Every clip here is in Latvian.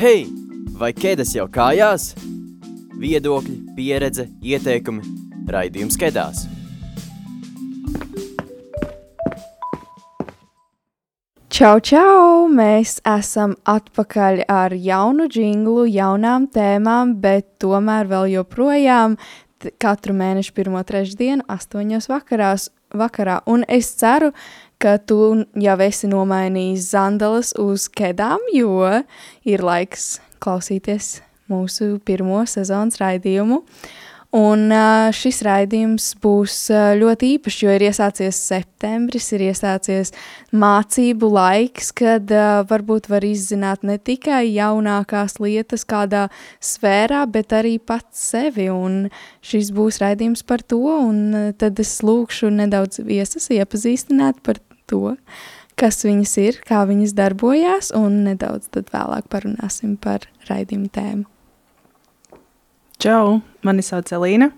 Hei, vai ķēdes jau kājās? Viedokļi, pieredze, ieteikumi, raidījums ķēdās. Čau, čau! Mēs esam atpakaļ ar jaunu jinglu, jaunām tēmām, bet tomēr vēl joprojām katru mēnešu pirmo trešdienu, astoņos vakarās, vakarā. Un es ceru, ka tu jau esi nomainījis zandalas uz kedām, jo ir laiks klausīties mūsu pirmo sezonas raidījumu. Un šis raidījums būs ļoti īpašs, jo ir iesācies septembris, ir iesācies mācību laiks, kad varbūt var izzināt ne tikai jaunākās lietas kādā sfērā, bet arī pats sevi. Un šis būs raidījums par to, un tad es lūkšu nedaudz viesas iepazīstināt par to, kas viņas ir, kā viņas darbojās, un nedaudz vēlāk parunāsim par raidījumu tēmu. Čau, mani sauc Elīna.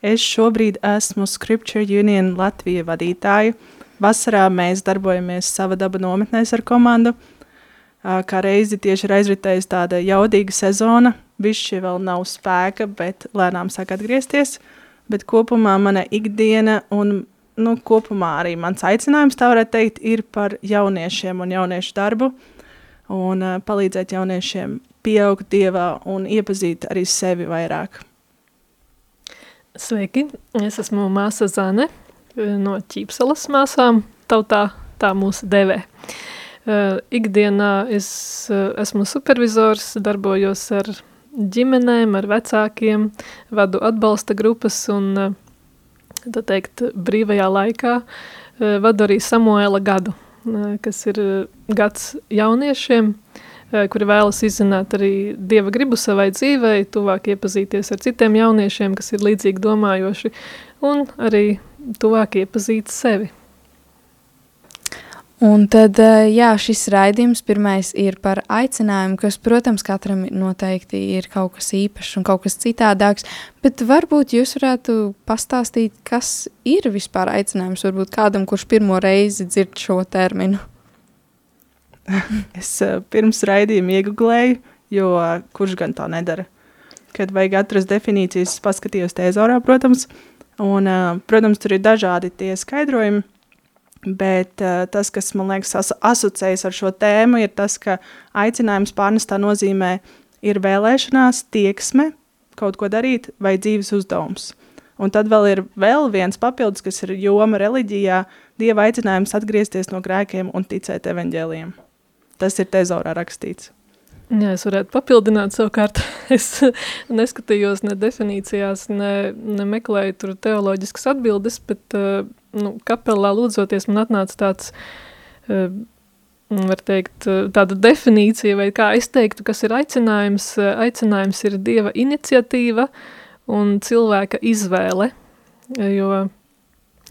Es šobrīd esmu Scripture Union Latvija vadītāja. Vasarā mēs darbojamies sava daba nometnēs ar komandu. Kā reizi tieši ir aizritējusi tāda jaudīga sezona. Bišķi vēl nav spēka, bet lēnām sāk atgriezties. Bet kopumā mana ikdiena un nu, kopumā arī mans aicinājums, tā varētu teikt, ir par jauniešiem un jauniešu darbu un uh, palīdzēt jauniešiem pieaugt dievā un iepazīt arī sevi vairāk. Sveiki, es esmu māsa Zane no Ķīpsalas māsām, tautā tā mūsu devē. Uh, ikdienā es uh, esmu supervizors, darbojos ar ģimenēm, ar vecākiem, vadu atbalsta grupas un uh, teikt, brīvajā laikā eh, vadu arī Samuēla gadu, eh, kas ir eh, gads jauniešiem, kuri vēlas izzināt arī Dieva gribu savai dzīvei, tuvāk iepazīties ar citiem jauniešiem, kas ir līdzīgi domājoši, un arī tuvāk iepazīt sevi. Un tad, eh, jā, šis raidījums pirmais ir par aicinājumu, kas, protams, katram noteikti ir kaut kas īpašs un kaut kas citādāks, bet varbūt jūs varētu pastāstīt, kas ir vispār aicinājums, varbūt kādam, kurš pirmo reizi dzird šo terminu. es eh, pirms raidījuma iegooglēju, jo kurš gan to nedara. Kad vajag atrast definīcijas, paskatījos tēzorā, protams, un, eh, protams, tur ir dažādi tie skaidrojumi, Bet uh, tas, kas man liekas, as asociējas ar šo tēmu, ir tas, ka aicinājums pārnestā nozīmē ir vēlēšanās, tieksme, kaut ko darīt vai dzīves uzdevums. Un tad vēl ir vēl viens papildus, kas ir joma reliģijā, dieva aicinājums atgriezties no grēkiem un ticēt evaņģēliem. Tas ir tezorā rakstīts. Jā, es varētu papildināt savukārt. Es neskatījos ne definīcijās, ne, ne meklēju tur teoloģiskas atbildes, bet uh, nu, kapelā lūdzoties man atnāca tāds, uh, var teikt, tāda definīcija, vai kā es teiktu, kas ir aicinājums. Aicinājums ir Dieva iniciatīva un cilvēka izvēle, jo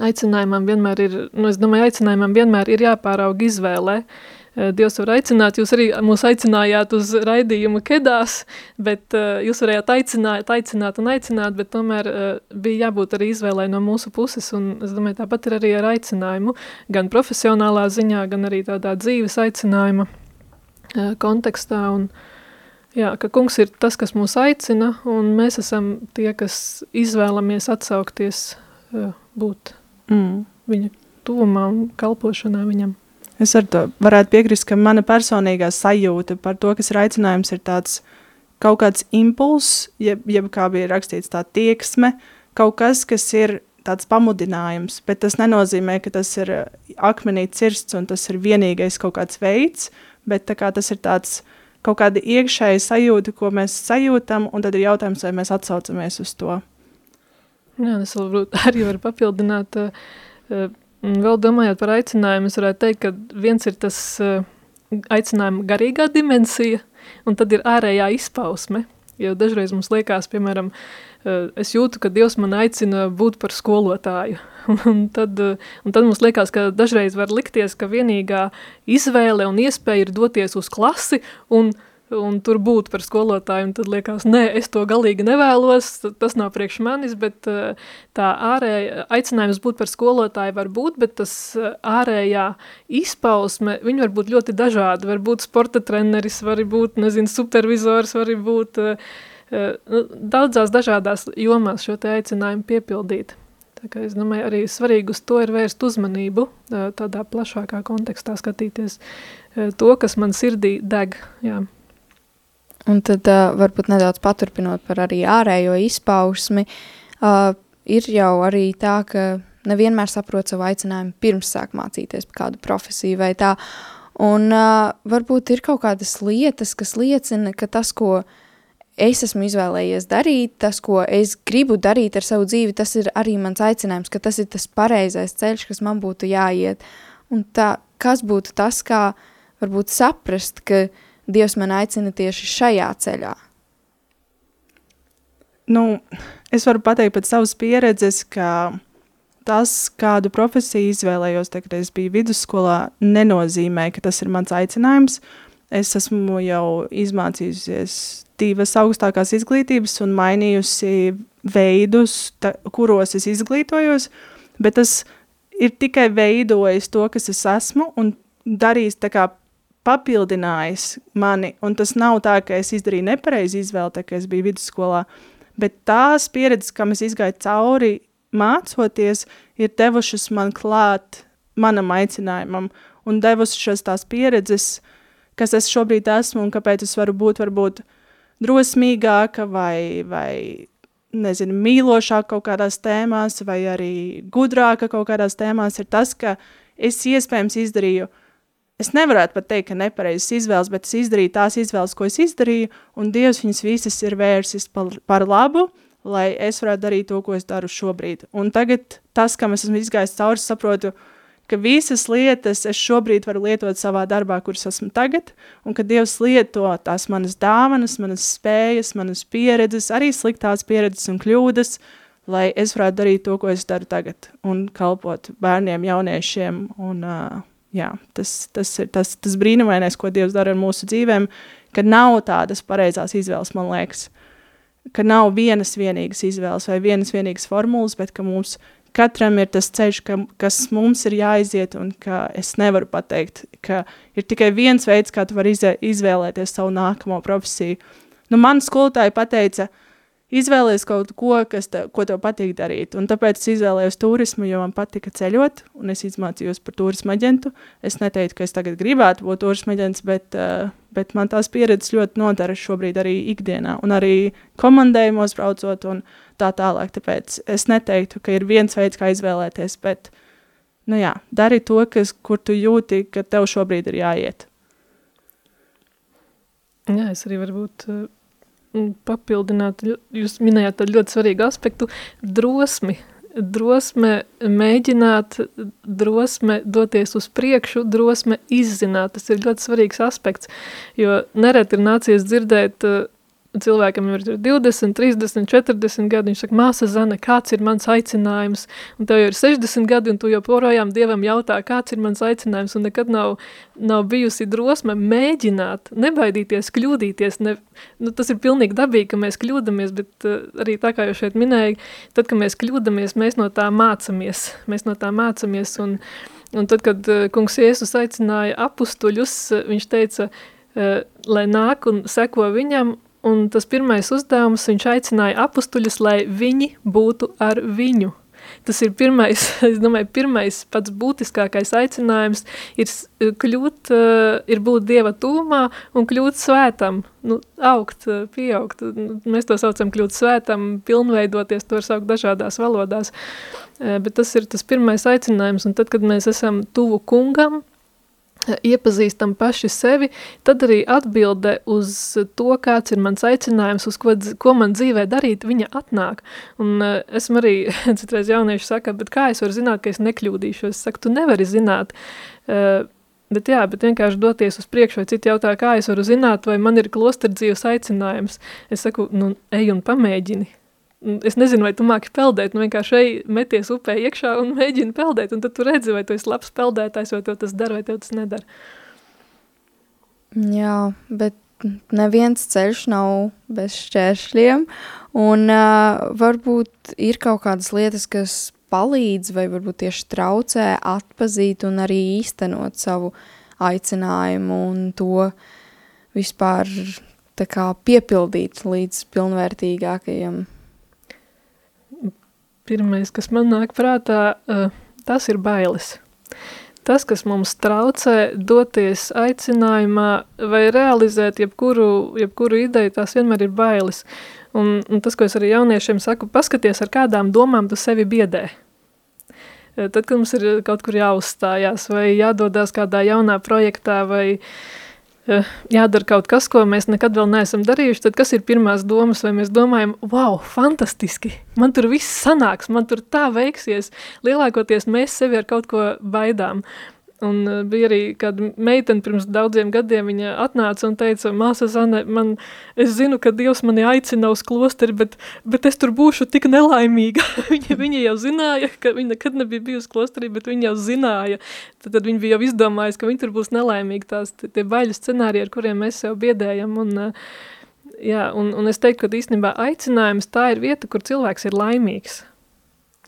aicinājumam vienmēr ir, nu es domāju, aicinājumam vienmēr ir jāpārauga izvēlē, uh, Dievs var aicināt, jūs arī mūs aicinājāt uz raidījumu kedās, bet uh, jūs varējāt aicināt, aicināt un aicināt, bet tomēr uh, bija jābūt arī izvēlē no mūsu puses, un es domāju, tāpat ir arī ar aicinājumu, gan profesionālā ziņā, gan arī tādā dzīves aicinājuma kontekstā, un jā, ka kungs ir tas, kas mūs aicina, un mēs esam tie, kas izvēlamies atsaukties būt mm. viņa tuvumā un kalpošanā viņam. Es ar to varētu piekrist, ka mana personīgā sajūta par to, kas ir aicinājums, ir tāds kaut kāds impulss, jeb, jeb kā bija rakstīts, tā tieksme, kaut kas, kas ir tāds pamudinājums, bet tas nenozīmē, ka tas ir akmenī cirsts un tas ir vienīgais kaut kāds veids, bet kā tas ir tāds kaut kāda iekšēja sajūta, ko mēs sajūtam, un tad ir jautājums, vai mēs atsaucamies uz to. Jā, es varbūt arī varu papildināt, uh, Vēl domājot par aicinājumu, es varētu teikt, ka viens ir tas uh, aicinājuma garīgā dimensija, un tad ir ārējā izpausme. Jo dažreiz mums liekas, piemēram, uh, es jūtu, ka Dievs man aicina būt par skolotāju. un, tad, uh, un tad mums liekas, ka dažreiz var likties, ka vienīgā izvēle un iespēja ir doties uz klasi un un tur būt par skolotāju, un tad liekas, nē, es to galīgi nevēlos, tas nav priekš manis, bet uh, tā ārēja, aicinājums būt par skolotāju var būt, bet tas uh, ārējā izpausme, viņi var būt ļoti dažādi, var būt sporta treneris, var būt, nezinu, supervizors, var būt uh, uh, daudzās dažādās jomās šo te aicinājumu piepildīt. Tā kā es domāju, arī svarīgi uz to ir vērst uzmanību, tādā plašākā kontekstā skatīties to, kas man sirdī deg. Jā. Un tad uh, varbūt nedaudz paturpinot par arī ārējo izpausmi, uh, ir jau arī tā, ka nevienmēr saprot savu aicinājumu pirms sāk mācīties par kādu profesiju vai tā. Un uh, varbūt ir kaut kādas lietas, kas liecina, ka tas, ko es esmu izvēlējies darīt, tas, ko es gribu darīt ar savu dzīvi, tas ir arī mans aicinājums, ka tas ir tas pareizais ceļš, kas man būtu jāiet. Un tā, kas būtu tas, kā varbūt saprast, ka Dievs man aicina tieši šajā ceļā? Nu, es varu pateikt pēc savas pieredzes, ka tas, kādu profesiju izvēlējos, tad, kad es biju vidusskolā, nenozīmē, ka tas ir mans aicinājums. Es esmu jau izmācījusies divas augstākās izglītības un mainījusi veidus, ta, kuros es izglītojos, bet tas ir tikai veidojis to, kas es esmu un darījis tā kā papildinājis mani, un tas nav tā, ka es izdarīju nepareizi izvēli, tā, ka es biju vidusskolā, bet tās pieredzes, kam es izgāju cauri mācoties, ir devušas man klāt manam aicinājumam, un devušas tās pieredzes, kas es šobrīd esmu, un kāpēc es varu būt varbūt drosmīgāka vai, vai nezinu, mīlošāka kaut kādās tēmās, vai arī gudrāka kaut kādās tēmās, ir tas, ka es iespējams izdarīju, es nevarētu pat teikt, ka nepareizas izvēles, bet es izdarīju tās izvēles, ko es izdarīju, un Dievs viņas visas ir vērsis par, par labu, lai es varētu darīt to, ko es daru šobrīd. Un tagad tas, kam es esmu izgājis cauri, saprotu, ka visas lietas es šobrīd varu lietot savā darbā, kuras esmu tagad, un ka Dievs lieto tās manas dāvanas, manas spējas, manas pieredzes, arī sliktās pieredzes un kļūdas, lai es varētu darīt to, ko es daru tagad, un kalpot bērniem, jauniešiem, un uh, jā, tas, tas ir tas, tas brīnumainais, ko Dievs dara ar mūsu dzīvēm, ka nav tādas pareizās izvēles, man liekas, ka nav vienas vienīgas izvēles vai vienas vienīgas formulas, bet ka mums katram ir tas ceļš, ka, kas mums ir jāiziet, un ka es nevaru pateikt, ka ir tikai viens veids, kā tu vari izvēlēties savu nākamo profesiju. Nu, man skolotāji pateica, izvēlēties kaut ko, kas te, ko tev patīk darīt, un tāpēc es izvēlējos turismu, jo man patika ceļot, un es izmācījos par turismu aģentu. Es neteiktu, ka es tagad gribētu būt turismu aģents, bet, uh, bet man tās pieredzes ļoti nodara šobrīd arī ikdienā, un arī komandējumos braucot, un tā tālāk. Tāpēc es neteiktu, ka ir viens veids, kā izvēlēties, bet nu jā, dari to, kas, kur tu jūti, ka tev šobrīd ir jāiet. Jā, es arī varbūt uh, papildinātu, jūs minējāt tādu ļoti svarīgu aspektu – drosmi. Drosme mēģināt, drosme doties uz priekšu, drosme izzināt. Tas ir ļoti svarīgs aspekts, jo nereti ir nācies dzirdēt cilvēkam ir 20, 30, 40 gadi, viņš saka, māsa Zana, kāds ir mans aicinājums? Un tev ir 60 gadi, un tu joprojām Dievam jautā, kāds ir mans aicinājums, un nekad nav, nav bijusi drosme mēģināt, nebaidīties, kļūdīties. Ne, nu, tas ir pilnīgi dabīgi, ka mēs kļūdamies, bet uh, arī tā kā jau šeit minēja, tad, kad mēs kļūdamies, mēs no tā mācamies. Mēs no tā mācamies, un, un tad, kad uh, kungs Jēzus aicināja apustuļus, uh, viņš teica, uh, lai nāk un seko viņam, Un tas pirmais uzdevums viņš aicināja apustuļus, lai viņi būtu ar viņu. Tas ir pirmais, es domāju, pirmais pats būtiskākais aicinājums ir kļūt, eh, ir būt Dieva tūmā un kļūt svētam, nu, augt, eh, pieaugt. Mēs to saucam kļūt svētam, pilnveidoties, to var saukt dažādās valodās. Eh, bet tas ir tas pirmais aicinājums, un tad, kad mēs esam tuvu kungam, iepazīstam paši sevi, tad arī atbilde uz to, kāds ir mans aicinājums, uz ko, ko man dzīvē darīt, viņa atnāk. Un uh, esmu arī, citreiz jaunieši saka, bet kā es varu zināt, ka es nekļūdīšos? Es saku, tu nevari zināt. Uh, Bet jā, bet vienkārši doties uz priekšu, vai citi jautā, kā es varu zināt, vai man ir klosterdzīvas aicinājums. Es saku, nu, ej un pamēģini es nezinu, vai tu māki peldēt, nu vienkārši ej, meties upē iekšā un mēģini peldēt, un tad tu redzi, vai tu esi labs peldētājs, vai tev tas dara, vai tev tas nedara. Jā, bet neviens ceļš nav bez šķēršļiem, un uh, varbūt ir kaut kādas lietas, kas palīdz vai varbūt tieši traucē atpazīt un arī īstenot savu aicinājumu un to vispār tā kā piepildīt līdz pilnvērtīgākajam. Pirmais, kas man nāk prātā, uh, tas ir bailes tas, kas mums traucē doties aicinājumā vai realizēt jebkuru, jebkuru ideju, tās vienmēr ir bailes. Un, un tas, ko es arī jauniešiem saku, paskaties, ar kādām domām tu sevi biedē. Tad, kad mums ir kaut kur jāuzstājās vai jādodas kādā jaunā projektā vai uh, jādara kaut kas, ko mēs nekad vēl neesam darījuši, tad kas ir pirmās domas, vai mēs domājam, wow, fantastiski, man tur viss sanāks, man tur tā veiksies, lielākoties mēs sevi ar kaut ko baidām. Un uh, bija arī kāda meitene pirms daudziem gadiem, viņa atnāca un teica, māsa Zane, man, es zinu, ka Dievs mani aicina uz klosteri, bet, bet es tur būšu tik nelaimīga. viņa, viņa jau zināja, ka viņa nekad nebija bijusi klosterī, bet viņa jau zināja. Tad, tad viņa bija jau izdomājusi, ka viņa tur būs nelaimīga. Tās tie baļu scenāriji, ar kuriem mēs sev biedējam. Un, uh, jā, un, un es teiktu, ka īstenībā aicinājums tā ir vieta, kur cilvēks ir laimīgs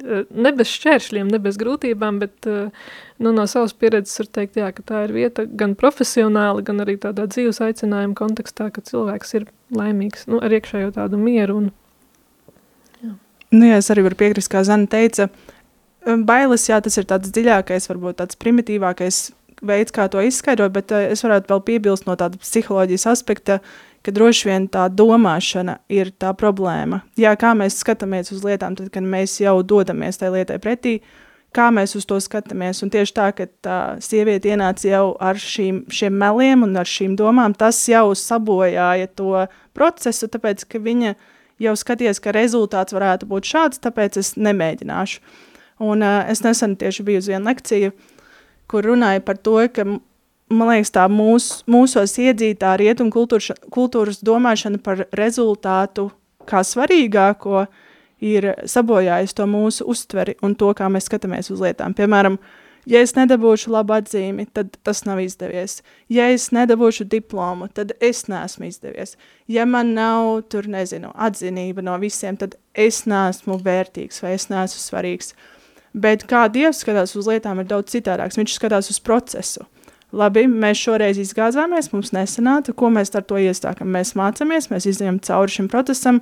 ne bez šķēršļiem, ne bez grūtībām, bet nu, no savas pieredzes var teikt, jā, ka tā ir vieta gan profesionāli, gan arī tādā dzīves aicinājuma kontekstā, ka cilvēks ir laimīgs nu, ar iekšējo tādu mieru. Un, jā. Nu, jā, es arī varu piekrist, kā Zana teica, bailes, jā, tas ir tāds dziļākais, varbūt tāds primitīvākais veids, kā to izskaidrot, bet es varētu vēl piebilst no tāda psiholoģijas aspekta, uh, ka droši vien tā domāšana ir tā problēma. Jā, kā mēs skatāmies uz lietām, tad, kad mēs jau dodamies tai lietai pretī, kā mēs uz to skatāmies. Un tieši tā, ka tā sieviete ienāca jau ar šīm, šiem meliem un ar šīm domām, tas jau sabojāja to procesu, tāpēc, ka viņa jau skaties, ka rezultāts varētu būt šāds, tāpēc es nemēģināšu. Un uh, es nesen tieši biju uz vienu lekciju, kur runāja par to, ka man liekas, tā mūs, mūsos iedzītā rietumu kultūras, kultūras domāšana par rezultātu kā svarīgāko ir sabojājis to mūsu uztveri un to, kā mēs skatāmies uz lietām. Piemēram, ja es nedabūšu labu atzīmi, tad tas nav izdevies. Ja es nedabūšu diplomu, tad es neesmu izdevies. Ja man nav, tur nezinu, atzinība no visiem, tad es neesmu vērtīgs vai es neesmu svarīgs. Bet kā Dievs skatās uz lietām ir daudz citādāks. Viņš skatās uz procesu. Labi, mēs šoreiz izgāzāmies, mums nesanāca, ko mēs ar to iestākam. Mēs mācāmies, mēs izējām cauri šim procesam,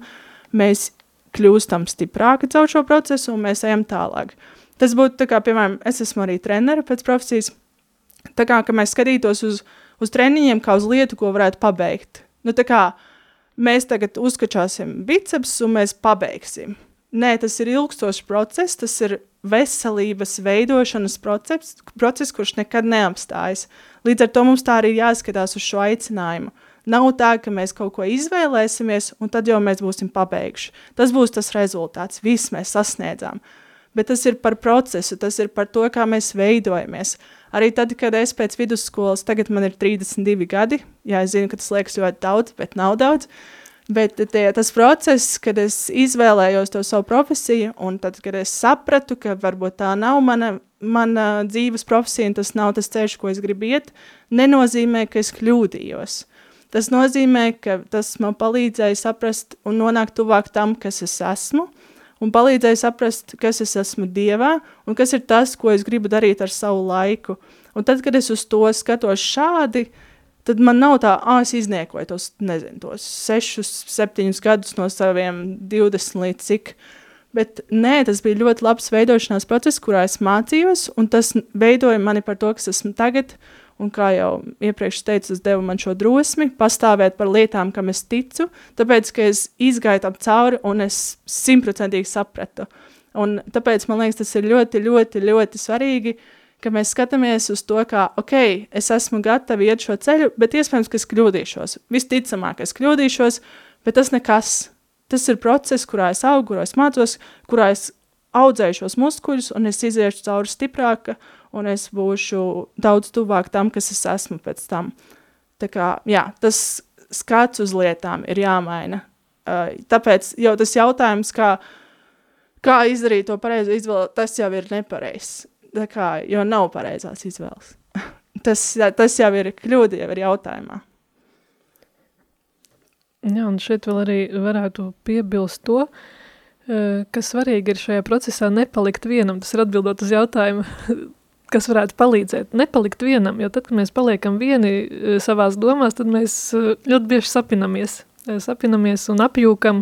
mēs kļūstam stiprāki caur šo procesu un mēs ejam tālāk. Tas būtu tā kā, piemēram, es esmu arī trenere pēc profesijas, tā kā, mēs skatītos uz, uz treniņiem kā uz lietu, ko varētu pabeigt. Nu, tā kā mēs tagad uzkačāsim biceps un mēs pabeigsim. Nē, tas ir ilgstošs process, tas ir veselības veidošanas process, process, kurš nekad neapstājas. Līdz ar to mums tā arī jāskatās uz šo aicinājumu. Nav tā, ka mēs kaut ko izvēlēsimies, un tad jau mēs būsim pabeiguši. Tas būs tas rezultāts, viss mēs sasniedzām. Bet tas ir par procesu, tas ir par to, kā mēs veidojamies. Arī tad, kad es pēc vidusskolas, tagad man ir 32 gadi, jā, es zinu, ka tas liekas ļoti daudz, bet nav daudz, uh, Bet tie, tas process, kad es izvēlējos to savu profesiju, un tad, kad es sapratu, ka varbūt tā nav mana, mana dzīves profesija, un tas nav tas ceļš, ko es gribu iet, nenozīmē, ka es kļūdījos. Tas nozīmē, ka tas man palīdzēja saprast un nonākt tuvāk tam, kas es esmu, un palīdzēja saprast, kas es esmu Dievā, un kas ir tas, ko es gribu darīt ar savu laiku. Un tad, kad es uz to skatos šādi, uh, tad man nav tā, ah, es izniekoju tos, nezinu, tos 6, 7 gadus no saviem 20 līdz cik. Bet nē, tas bija ļoti labs veidošanās process, kurā es mācījos, un tas veidoja mani par to, kas esmu tagad. Un kā jau iepriekš teicu, tas deva man šo drosmi pastāvēt par lietām, kam es ticu, tāpēc, ka es izgāju tam cauri un es simtprocentīgi sapratu. Un tāpēc man liekas, tas ir ļoti, ļoti, ļoti svarīgi uh, ka mēs skatāmies uz to, kā, ok, es esmu gatava iet šo ceļu, bet iespējams, ka es kļūdīšos. Visticamāk, es kļūdīšos, bet tas nekas. Tas ir process, kurā es augu, kurā es mācos, kurā es audzēju šos muskuļus, un es iziešu cauri stiprāka, un es būšu daudz tuvāk tam, kas es esmu pēc tam. Tā kā, jā, tas skats uz lietām ir jāmaina. Tāpēc jau tas jautājums, kā, kā izdarīt to pareizo izvēli, tas jau ir nepareizs kā, jo nav pareizās izvēles. tas, tas jau ir kļūda, jau ir jautājumā. Jā, un šeit vēl arī varētu piebilst to, eh, ka svarīgi ir šajā procesā nepalikt vienam. Tas ir atbildot uz jautājumu, kas varētu palīdzēt. Nepalikt vienam, jo tad, kad mēs paliekam vieni eh, savās domās, tad mēs eh, ļoti bieži sapinamies. Sapinamies un apjūkam,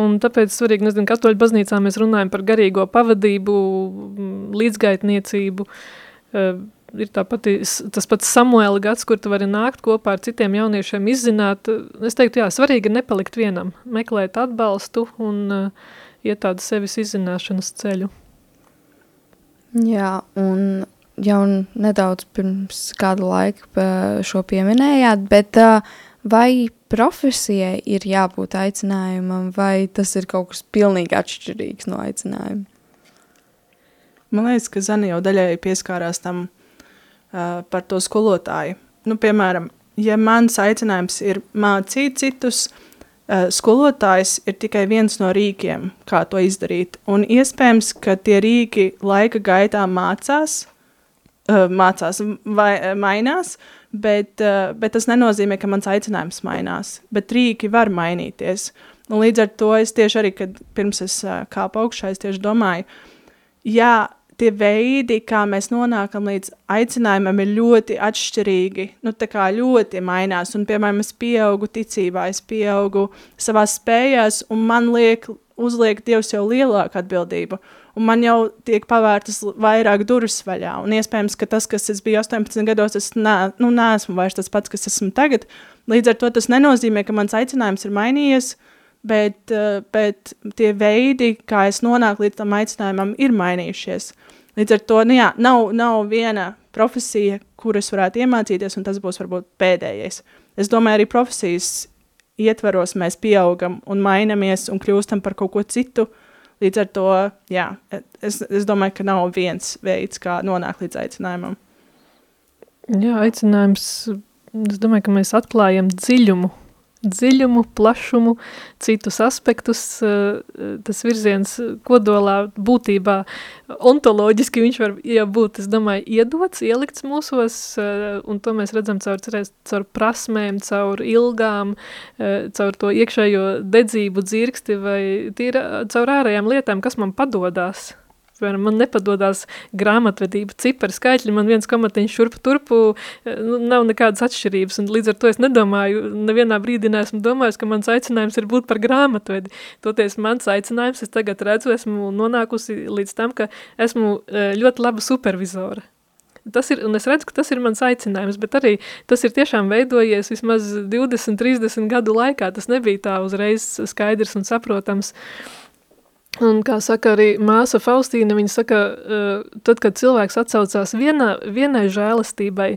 un tāpēc svarīgi, nezinu, katoļu baznīcā mēs runājam par garīgo pavadību, līdzgaitniecību, ir tāpat tas pats Samuela gads, kur tu vari nākt kopā ar citiem jauniešiem, izzināt. Es teiktu, jā, svarīgi ir nepalikt vienam, meklēt atbalstu un uh, iet tādu sevis izzināšanas ceļu. Jā, un jau nedaudz pirms kāda laika šo pieminējāt, bet uh, vai profesijai ir jābūt aicinājumam, vai tas ir kaut kas pilnīgi atšķirīgs no aicinājuma? Man liekas, ka Zana jau daļēji pieskārās tam uh, par to skolotāju. Nu, piemēram, ja mans aicinājums ir mācīt citus, uh, skolotājs ir tikai viens no rīkiem, kā to izdarīt. Un iespējams, ka tie rīki laika gaitā mācās, uh, mācās vai mainās, uh, bet tas nenozīmē, ka mans aicinājums mainās. Bet rīki var mainīties. Un līdz ar to es tieši arī, kad pirms es uh, kāpu augšā, es tieši domāju, jā, tie veidi, kā mēs nonākam līdz aicinājumam, ir ļoti atšķirīgi. Nu, tā kā ļoti mainās. Un, piemēram, es pieaugu ticībā, es pieaugu savā spējās, un man liek, uzliek Dievs jau lielāku atbildību. Un man jau tiek pavērtas vairāk durvis vaļā. Un iespējams, ka tas, kas es biju 18 gados, es nē, nu, neesmu vairs tas pats, kas esmu tagad. Līdz ar to tas nenozīmē, ka mans aicinājums ir mainījies, bet, eh, bet tie veidi, kā es nonāku līdz tam aicinājumam, ir mainījušies. Līdz ar to nu jā, nav, nav viena profesija, kuras varētu iemācīties, un tas būs varbūt pēdējais. Es domāju, arī profesijas ietvaros mēs pieaugam un mainamies un kļūstam par kaut ko citu. Līdz ar to, jā, es, es domāju, ka nav viens veids, kā nonākt līdz aicinājumam. Jā, aicinājums, es domāju, ka mēs atklājam dziļumu dziļumu, plašumu, citus aspektus. Eh, tas virziens kodolā būtībā ontoloģiski viņš var ja būt, es domāju, iedots, ielikts mūsos, eh, un to mēs redzam caur, caur prasmēm, caur ilgām, eh, caur to iekšējo dedzību dzirksti vai tīra, caur ārējām lietām, kas man padodās piemēram, man nepadodas grāmatvedība, cipari skaitļi, man viens komatiņš šurpu turpu, e, nu, nav nekādas atšķirības, un līdz ar to es nedomāju, nevienā brīdī neesmu domājis, ka mans aicinājums ir būt par grāmatvedi. Toties mans aicinājums, es tagad redzu, esmu nonākusi līdz tam, ka esmu e, ļoti laba supervizora. Tas ir, un es redzu, ka tas ir mans aicinājums, bet arī tas ir tiešām veidojies vismaz 20, 30 gadu laikā. Tas nebija tā uzreiz skaidrs un saprotams. Uh, Un, kā saka arī māsa Faustīna, viņa saka, uh, tad, kad cilvēks atsaucās vienā, vienai žēlastībai,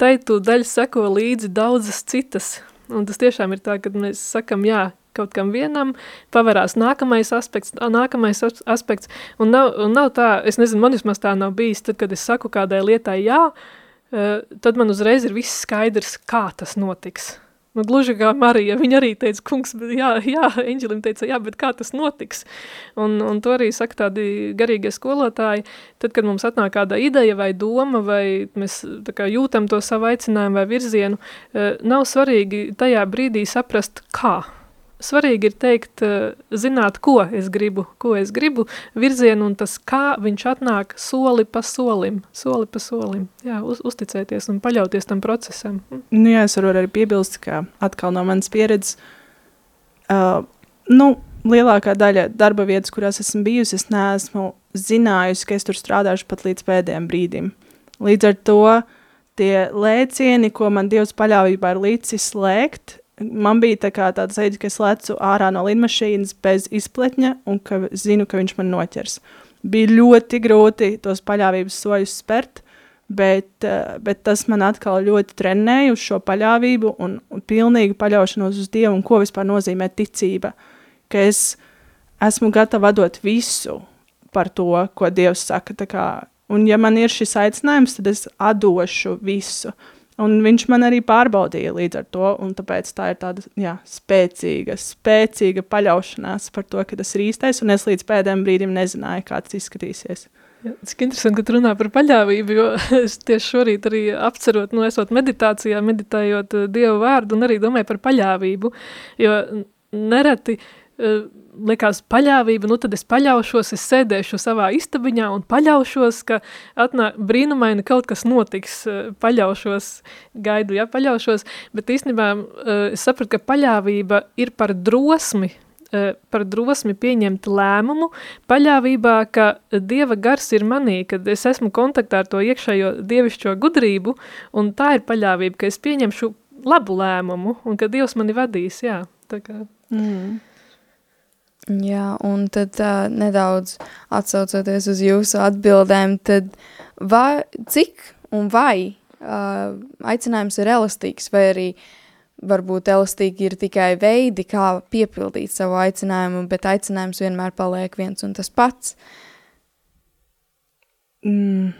tai tu daļa seko līdzi daudzas citas. Un tas tiešām ir tā, kad mēs sakam, jā, kaut kam vienam, pavarās nākamais aspekts, nākamais aspekts, un nav, un nav tā, es nezinu, man vismaz tā nav bijis, tad, kad es saku kādai lietai jā, uh, tad man uzreiz ir viss skaidrs, kā tas notiks. Nu, gluži kā Marija, viņa arī teica, kungs, bet jā, jā, eņģelim teica, jā, bet kā tas notiks? Un, un to arī saka tādi garīgie skolotāji, tad, kad mums atnāk kāda ideja vai doma, vai mēs kā, jūtam to savu aicinājumu vai virzienu, eh, nav svarīgi tajā brīdī saprast, kā svarīgi ir teikt, eh, zināt, ko es gribu, ko es gribu, virzienu un tas, kā viņš atnāk soli pa solim, soli pa solim. Jā, uz, uzticēties un paļauties tam procesam. Hm. Nu jā, es varu arī piebilst, ka atkal no manas pieredzes, uh, nu, lielākā daļa darba vietas, kurās esmu bijusi, es neesmu zinājusi, ka es tur strādāšu pat līdz pēdējiem brīdim. Līdz ar to tie lēcieni, ko man Dievs paļāvībā ir līdzis slēgt, man bija tā tāda sajūta, ka es lecu ārā no lidmašīnas bez izpletņa un ka zinu, ka viņš man noķers. Bija ļoti grūti tos paļāvības soļus spērt, bet, eh, bet tas man atkal ļoti trenēja uz šo paļāvību un, un pilnīgu paļaušanos uz Dievu un ko vispār nozīmē ticība. Ka es esmu gatava dot visu par to, ko Dievs saka. Kā, un ja man ir šis aicinājums, tad es atdošu visu. Un viņš man arī pārbaudīja līdz ar to, un tāpēc tā ir tāda jā, spēcīga, spēcīga paļaušanās par to, ka tas ir īstais, un es līdz pēdējiem brīdim nezināju, kā tas izskatīsies. Ja, cik interesanti, ka tu runā par paļāvību, jo es tieši šorīt arī apcerot, nu, esot meditācijā, meditējot uh, Dievu vārdu un arī domāju par paļāvību, jo nereti uh, likās paļāvība, nu tad es paļaušos, es sēdēšu savā istabiņā un paļaušos, ka atnā, brīnumaini kaut kas notiks, uh, paļaušos, gaidu, ja, paļaušos, bet īstenībā uh, es sapratu, ka paļāvība ir par drosmi, Eh, par drosmi pieņemt lēmumu, paļāvībā, ka Dieva gars ir manī, kad es esmu kontaktā ar to iekšējo dievišķo gudrību, un tā ir paļāvība, ka es pieņemšu labu lēmumu, un ka Dievs mani vadīs, jā. Tā kā... Mm. Jā, un tad uh, nedaudz atsaucoties uz jūsu atbildēm, tad vai, cik un vai uh, aicinājums ir elastīgs, vai arī varbūt elastīgi ir tikai veidi, kā piepildīt savu aicinājumu, bet aicinājums vienmēr paliek viens un tas pats. Mm,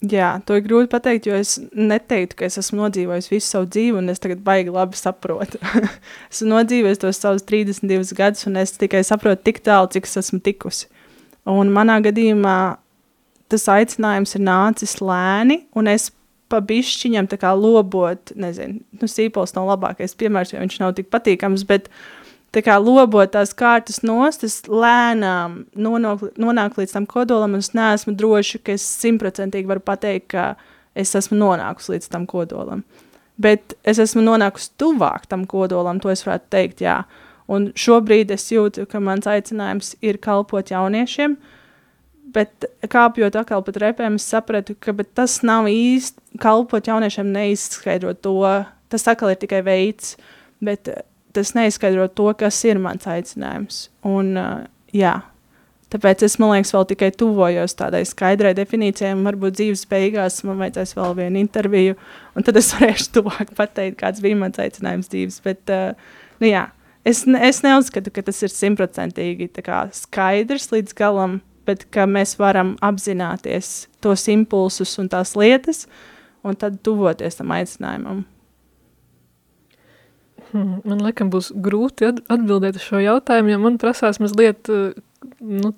jā, to ir grūti pateikt, jo es neteiktu, ka es esmu nodzīvojis visu savu dzīvi, un es tagad baigi labi saprotu. esmu nodzīvojis tos savus 32 gadus, un es tikai saprotu tik tālu, cik es esmu tikusi. Un manā gadījumā tas aicinājums ir nācis lēni, un es pa bišķiņam tā kā lobot, nezinu, nu, sīpols nav labākais piemērs, jo viņš nav tik patīkams, bet tā kā lobot tās kārtas nost, es lēnām nonāk, nonāk līdz tam kodolam, un es neesmu droši, ka es simtprocentīgi varu pateikt, ka es esmu nonākusi līdz tam kodolam. Bet es esmu nonākusi tuvāk tam kodolam, to es varētu teikt, jā. Un šobrīd es jūtu, ka mans aicinājums ir kalpot jauniešiem, Bet kāpjot atkal pat repēm, es sapratu, ka tas nav īsti kalpot jauniešiem, neizskaidro to. Tas atkal ir tikai veids, bet tas neizskaidro to, kas ir mans aicinājums. Un, uh, jā, tāpēc es, man liekas, vēl tikai tuvojos tādai skaidrai definīcijai, varbūt dzīves beigās man vajadzēs vēl vienu interviju, un tad es varēšu tuvāk pateikt, kāds bija mans aicinājums dzīves. Bet, uh, nu jā, es, es neuzskatu, ka tas ir simtprocentīgi skaidrs līdz galam bet mēs varam apzināties tos impulsus un tās lietas, un tad tuvoties tam aicinājumam. Hmm, man liekas, būs grūti atbildēt uz šo jautājumu, jo man prasās mazliet eh, nu,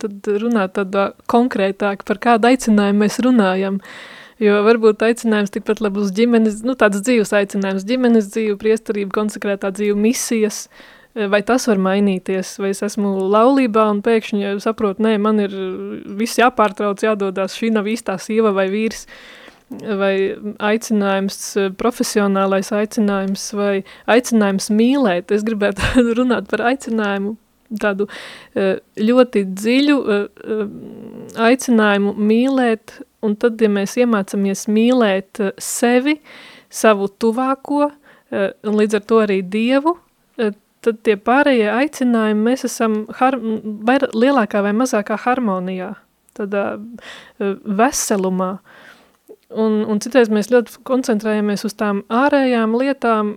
runāt tādā konkrētāk, par kādu aicinājumu mēs runājam. Jo varbūt aicinājums tikpat labi uz ģimenes, nu, tāds dzīves aicinājums, ģimenes dzīve, priestarība, konsekrētā dzīve, misijas, uh, Eh, vai tas var mainīties, vai es esmu laulībā un pēkšņi saprotu, nē, man ir viss jāpārtrauc, jādodas, šī nav īstā sieva vai vīrs, vai aicinājums, eh, profesionālais aicinājums, vai aicinājums mīlēt. Es gribētu runāt par aicinājumu, tādu eh, ļoti dziļu aicinājumu mīlēt, un tad, ja mēs iemācamies mīlēt sevi, savu tuvāko, un līdz ar to arī Dievu, tad tie pārējie aicinājumi mēs esam har, lielākā vai mazākā harmonijā, tādā veselumā. Un, un citreiz mēs ļoti koncentrējamies uz tām ārējām lietām,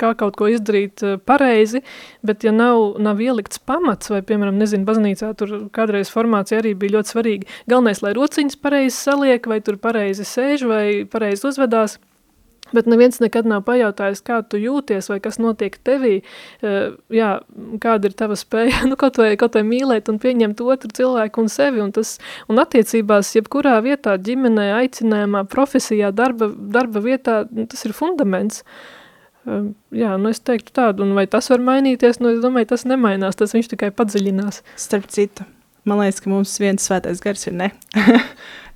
kā kaut ko izdarīt pareizi, bet ja nav, nav ielikts pamats, vai, piemēram, nezinu, baznīcā tur kādreiz formācija arī bija ļoti svarīga, galvenais, lai rociņas pareizi saliek, vai tur pareizi sēž, vai pareizi uzvedās – Bet neviens nekad nav pajautājis, kā tu jūties vai kas notiek tevī, uh, jā, kāda ir tava spēja, nu, kaut vai, kaut vai mīlēt un pieņemt otru cilvēku un sevi, un tas, un attiecībās, jebkurā vietā, ģimenē, aicinājumā, profesijā, darba, darba vietā, nu, tas ir fundaments. Uh, jā, nu es teiktu tādu, un vai tas var mainīties, nu es domāju, tas nemainās, tas viņš tikai padziļinās. Starp citu, man liekas, ka mums viens svētais gars ir ne.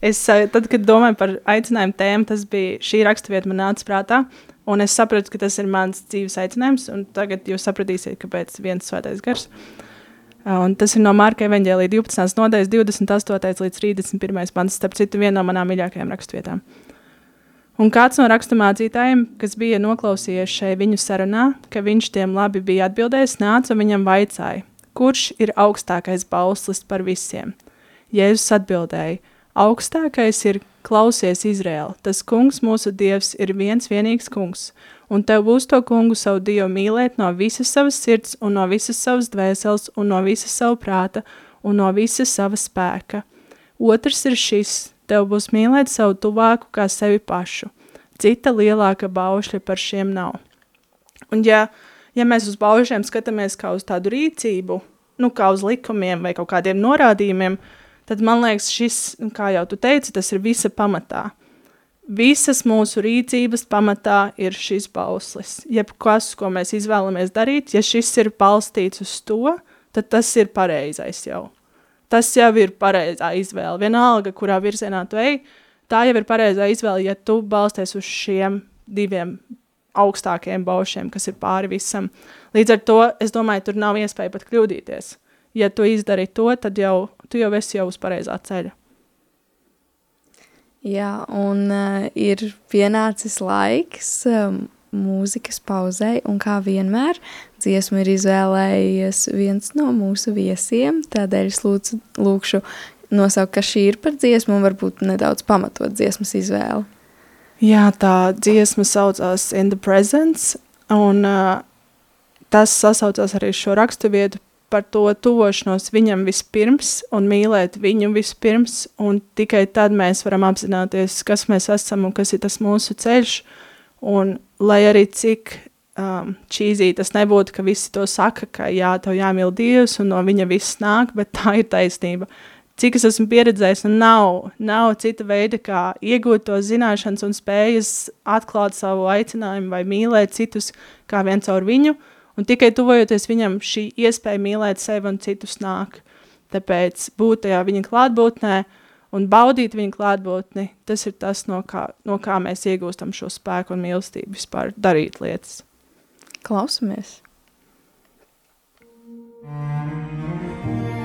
es, eh, tad, kad domāju par aicinājumu tēmu, tas bija šī raksturvieta man nāca prātā, un es sapratu, ka tas ir mans dzīves aicinājums, un tagad jūs sapratīsiet, kāpēc viens svētais gars. Eh, un tas ir no Marka Evanģēlī 12. nodaļas 28. līdz 31. pants, starp citu viena no manām mīļākajām raksturvietām. Un kāds no raksturmācītājiem, kas bija noklausījies šai viņu sarunā, ka viņš tiem labi bija atbildējis, nāca un viņam vaicāja, kurš ir augstākais bauslis par visiem? Jēzus atbildēja – Augstākais ir klausies Izrēla, tas kungs mūsu dievs ir viens vienīgs kungs, un tev būs to kungu savu dievu mīlēt no visas savas sirds un no visas savas dvēseles un no visas savu prāta un no visas sava spēka. Otrs ir šis, tev būs mīlēt savu tuvāku kā sevi pašu. Cita lielāka baušļa par šiem nav. Un ja, ja mēs uz baušļiem skatāmies kā uz tādu rīcību, nu kā uz likumiem vai kaut kādiem norādījumiem, tad man liekas, šis, kā jau tu teici, tas ir visa pamatā. Visas mūsu rīcības pamatā ir šis bauslis. Jebkas, ko mēs izvēlamies darīt, ja šis ir balstīts uz to, tad tas ir pareizais jau. Tas jau ir pareizā izvēle. Vienalga, kurā virzienā tu ej, tā jau ir pareizā izvēle, ja tu balsties uz šiem diviem augstākajiem baušiem, kas ir pāri visam. Līdz ar to es domāju, tur nav iespēja pat kļūdīties. Ja tu izdari to, tad jau tu jau esi jau uz pareizā ceļa. Jā, un uh, ir pienācis laiks um, mūzikas pauzei, un kā vienmēr, dziesmu ir izvēlējies viens no mūsu viesiem. Tādēļ es lūdzu, lūkšu nosaukt, kas šī ir par dziesmu, un varbūt nedaudz pamatot dziesmas izvēli. Jā, tā dziesma saucās In the Presence, un uh, tas sasaucās arī šo rakstu vietu par to tuvošanos viņam vispirms un mīlēt viņu vispirms, un tikai tad mēs varam apzināties, kas mēs esam un kas ir tas mūsu ceļš, un lai arī cik um, čīzī tas nebūtu, ka visi to saka, ka jā, tev jāmīl Dievs un no viņa viss nāk, bet tā ir taisnība. Cik es esmu pieredzējis, un nav, nav cita veida, kā iegūt to zināšanas un spējas atklāt savu aicinājumu vai mīlēt citus kā viens caur viņu, Un tikai tuvojoties viņam, šī iespēja mīlēt sevi un citus nāk. Tāpēc būt tajā viņa klātbūtnē un baudīt viņa klātbūtni, tas ir tas, no kā, no kā mēs iegūstam šo spēku un mīlestību vispār darīt lietas. Klausamies! As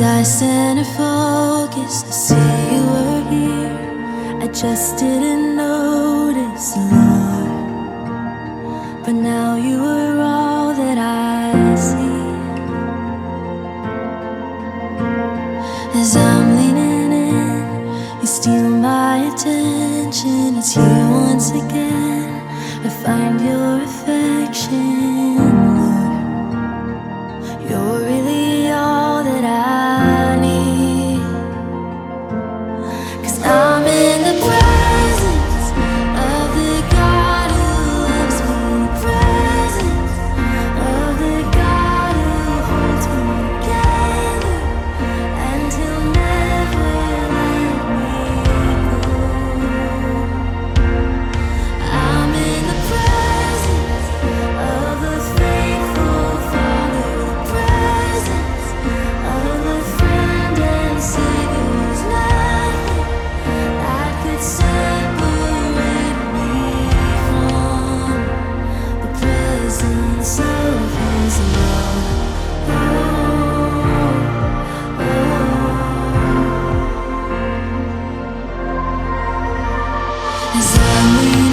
as I and focus, I see you were here. I just didn't Замыть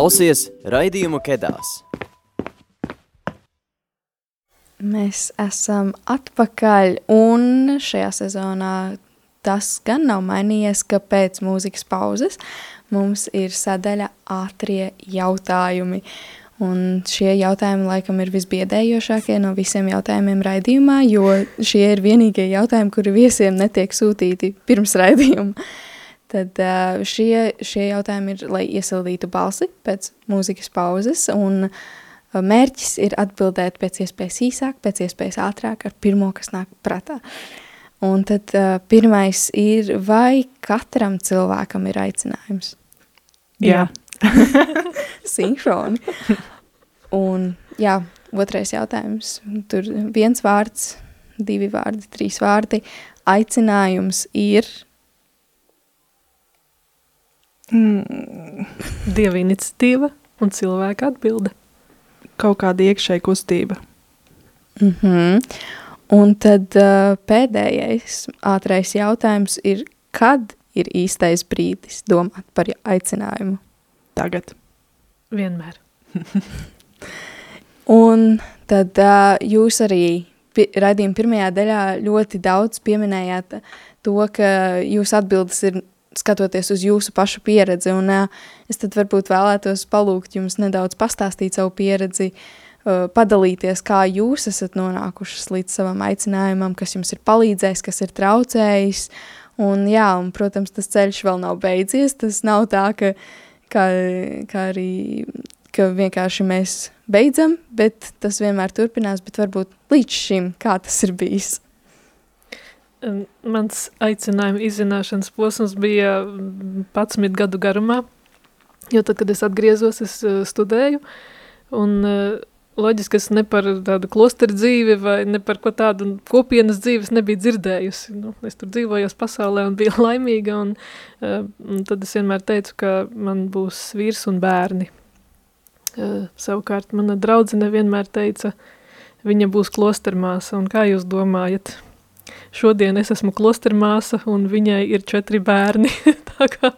klausies raidījumu Kedās. Mēs esam atpakaļ, un šajā sezonā tas gan nav mainījies, ka pēc mūzikas pauzes mums ir sadaļa ātrie jautājumi. Un šie jautājumi laikam ir visbiedējošākie no visiem jautājumiem raidījumā, jo šie ir vienīgie jautājumi, kuri viesiem netiek sūtīti pirms raidījuma. Tad šie, šie jautājumi ir, lai iesildītu balsi pēc mūzikas pauzes, un mērķis ir atbildēt pēc iespējas īsāk, pēc iespējas ātrāk ar pirmo, kas nāk prātā. Un tad pirmais ir, vai katram cilvēkam ir aicinājums? Jā. Sinhroni. Un, jā, otrais jautājums. Tur viens vārds, divi vārdi, trīs vārdi. Aicinājums ir Mm, Dieva iniciatīva un cilvēka atbilde. kaut kāda iekšēja kustība. Mm -hmm. Un tad uh, pēdējais ātrais jautājums ir, kad ir īstais brīdis domāt par aicinājumu? Tagad. Vienmēr. Un tad uh, jūs arī raidījuma pirmajā daļā ļoti daudz pieminējāt to, ka jūsu atbildes ir skatoties uz jūsu pašu pieredzi. Un, es tad varbūt vēlētos palūgt jums nedaudz pastāstīt savu pieredzi, padalīties, kā jūs esat nonākušas līdz savam aicinājumam, kas jums ir palīdzējis, kas ir traucējis. Un, jā, un, protams, tas ceļš vēl nav beidzies. Tas nav tā, ka, kā, kā arī ka vienkārši mēs beidzam, bet tas vienmēr turpinās. Bet varbūt līdz šim, kā tas ir bijis. Mans aicinājuma izzināšanas posms bija 11 gadu garumā, jo tad, kad es atgriezos, es uh, studēju, un uh, loģiski es ne par tādu klosteru dzīvi vai ne par ko tādu kopienas dzīves nebiju dzirdējusi. Nu, es tur dzīvojos pasaulē un biju laimīga, un, uh, un tad es vienmēr teicu, ka man būs vīrs un bērni. Savukārt mana draudzene vienmēr teica, viņa būs klostermāsa, un kā jūs domājat? Šodien es esmu klostermāsa, un viņai ir četri bērni. tā kā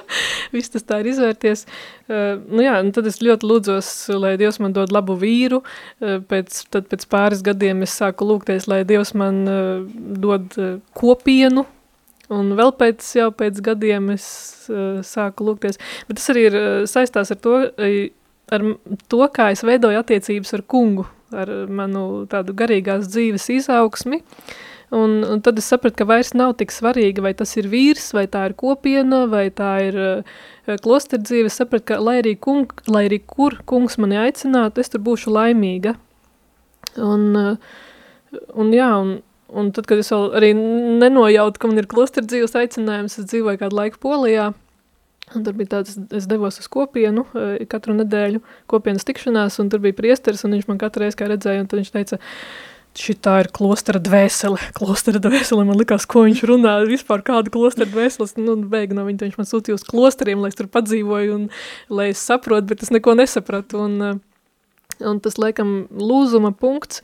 viss tas tā ir izvērties. Uh, nu jā, un tad es ļoti lūdzos, lai Dievs man dod labu vīru. Uh, pēc, tad pēc pāris gadiem es sāku lūgties, lai Dievs man uh, dod uh, kopienu, Un vēl pēc, jau pēc gadiem es uh, sāku lūgties. Bet tas arī ir uh, saistās ar to, uh, ar to, kā es veidoju attiecības ar kungu, ar manu tādu garīgās dzīves izaugsmi. Un, un tad es sapratu, ka vairs nav tik svarīgi, vai tas ir vīrs, vai tā ir kopiena, vai tā ir uh, klosteru dzīve. Es sapratu, ka lai arī, kung, lai arī kur kungs mani aicinātu, es tur būšu laimīga. Un, uh, un jā, un, un tad, kad es vēl arī nenojautu, ka man ir klosteru dzīves aicinājums, es dzīvoju kādu laiku Polijā, Un tur bija tāds, es devos uz kopienu eh, katru nedēļu, kopienas tikšanās, un tur bija priesteris, un viņš man katru reizi kā redzēja, un tad viņš teica, šitā ir klostera dvēsele, klostera dvēsele, man likās, ko viņš runā, vispār kādu klostera dvēseles, nu, beig no viņa, viņš man sūtīja uz klosteriem, lai es tur padzīvoju, un lai es saprotu, bet es neko nesapratu, un, eh, un tas, laikam, lūzuma punkts,